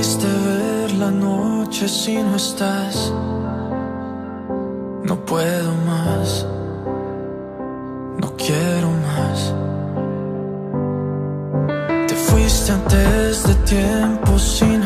Triste ver la noche si no estás. No puedo más. No quiero más. Te fuiste antes de tiempo sin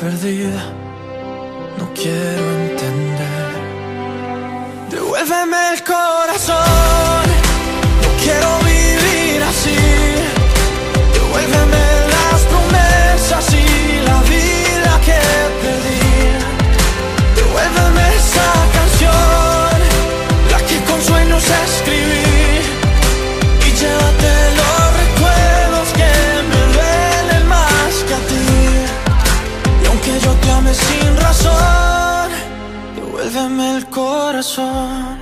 perdida, no quiero entender. Devuélveme el corazón, no quiero sin razón, devuélveme el corazón.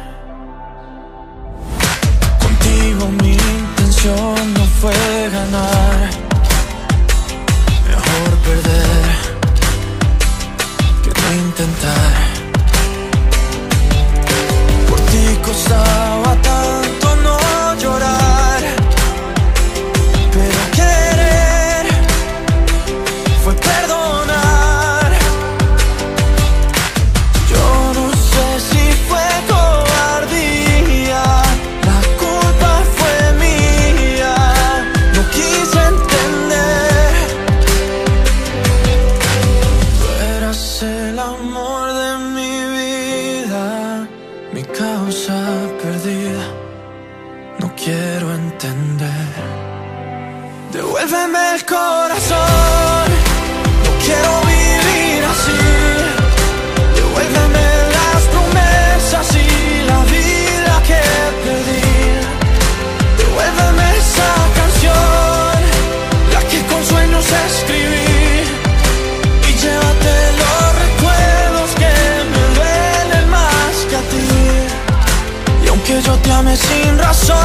Contigo mi intención causa perdida, no quiero entender. Devuélveme el corazón, aunque yo te ame sin razón.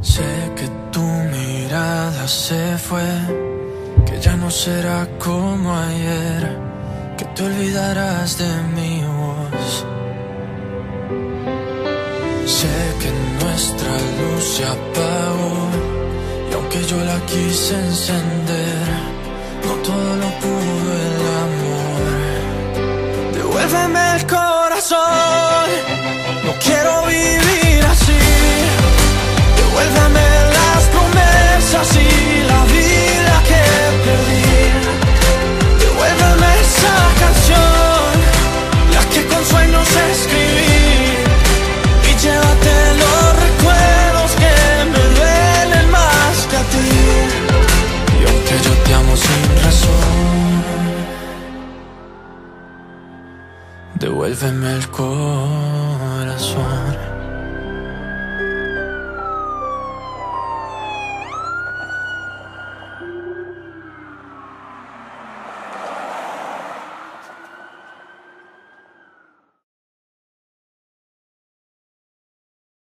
Sé que tu mirada se fue, que ya no será como ayer, que te olvidarás de mi voz. Sé que nuestra luz se apagó aunque yo la quise encender, no todo lo pudo el amor. Devuélveme el corazón, Devuélveme el corazón.